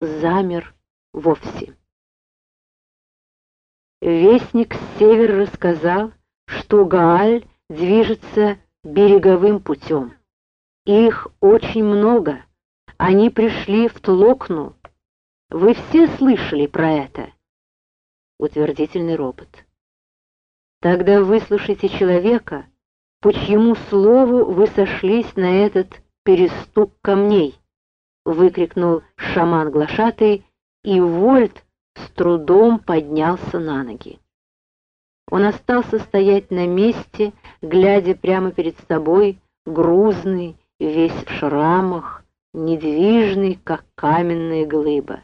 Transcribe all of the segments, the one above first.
замер вовсе. Вестник с севера рассказал, что Гааль движется береговым путем. Их очень много. Они пришли в Тлокну. Вы все слышали про это? Утвердительный ропот. Тогда выслушайте человека, по чьему слову вы сошлись на этот перестук камней, выкрикнул шаман глашатый, и Вольт с трудом поднялся на ноги. Он остался стоять на месте, глядя прямо перед собой, грузный, весь в шрамах, недвижный, как каменная глыба.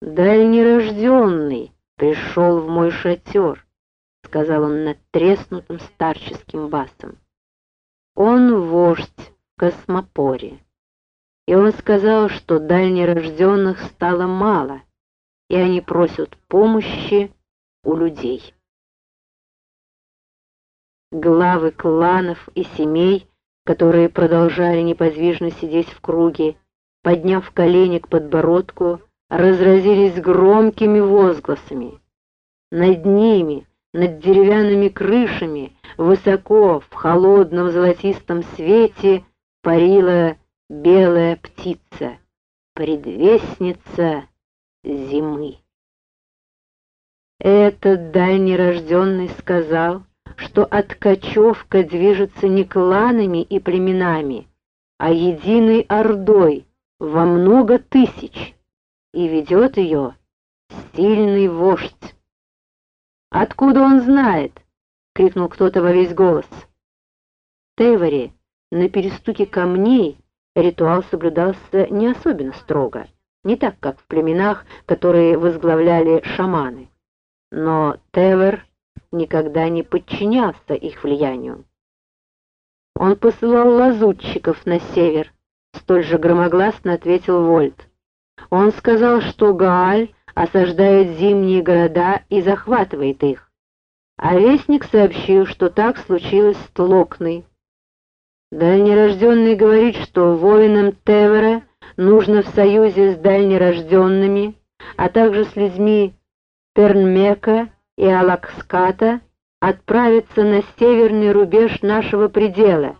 «Дальнерожденный пришел в мой шатер», — сказал он надтреснутым старческим басом. «Он вождь в космопоре» и он сказал, что дальнерожденных стало мало, и они просят помощи у людей. Главы кланов и семей, которые продолжали неподвижно сидеть в круге, подняв колени к подбородку, разразились громкими возгласами. Над ними, над деревянными крышами, высоко в холодном золотистом свете парила белая птица, предвестница зимы. Этот дальнерожденный сказал, что откачевка движется не кланами и племенами, а единой ордой во много тысяч, и ведет ее сильный вождь. «Откуда он знает?» — крикнул кто-то во весь голос. Тевари на перестуке камней ритуал соблюдался не особенно строго, не так, как в племенах, которые возглавляли шаманы. Но Тевер никогда не подчинялся их влиянию. Он посылал лазутчиков на север, столь же громогласно ответил Вольт. Он сказал, что Гааль осаждает зимние города и захватывает их. А вестник сообщил, что так случилось с Тлокной, Дальнерожденный говорит, что воинам Тевера нужно в союзе с дальнерожденными, а также с людьми Пернмека и Алакската отправиться на северный рубеж нашего предела.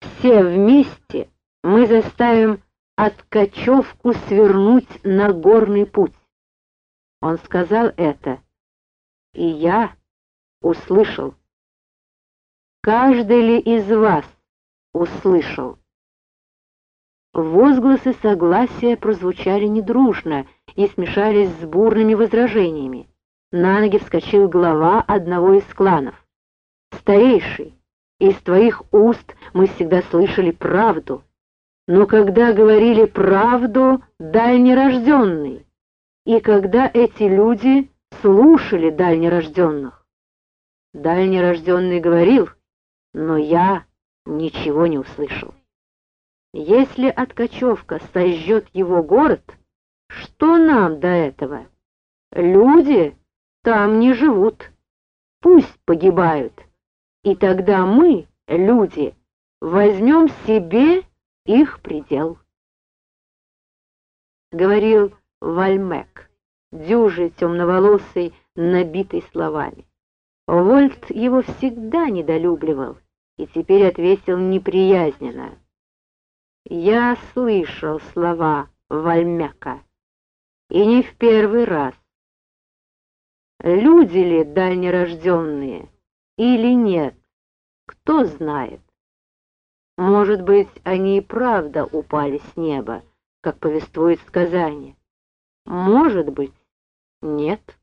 Все вместе мы заставим откачевку свернуть на горный путь. Он сказал это, и я услышал. Каждый ли из вас услышал. Возгласы согласия прозвучали недружно и смешались с бурными возражениями. На ноги вскочил глава одного из кланов. «Старейший, из твоих уст мы всегда слышали правду, но когда говорили правду дальнерожденный, и когда эти люди слушали дальнерожденных. Дальнерожденный говорил, но я ничего не услышал. Если откачевка сожжет его город, что нам до этого? Люди там не живут, пусть погибают, и тогда мы, люди, возьмем себе их предел. Говорил Вальмек, дюжий темноволосый, набитый словами. Вольт его всегда недолюбливал и теперь ответил неприязненно. «Я слышал слова Вальмяка, и не в первый раз. Люди ли дальнерожденные или нет, кто знает. Может быть, они и правда упали с неба, как повествует сказание. Может быть, нет.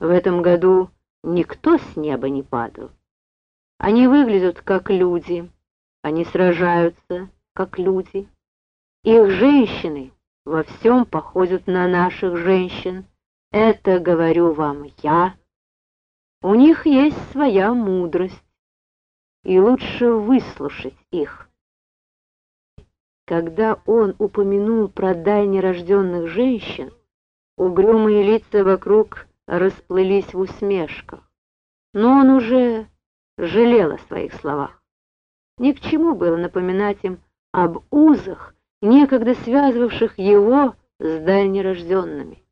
В этом году никто с неба не падал. Они выглядят как люди, они сражаются как люди. Их женщины во всем походят на наших женщин. Это говорю вам я. У них есть своя мудрость, и лучше выслушать их. Когда он упомянул про дальнерожденных женщин, угрюмые лица вокруг расплылись в усмешках. Но он уже жалел о своих словах. Ни к чему было напоминать им об узах некогда связывавших его с дальнерожденными.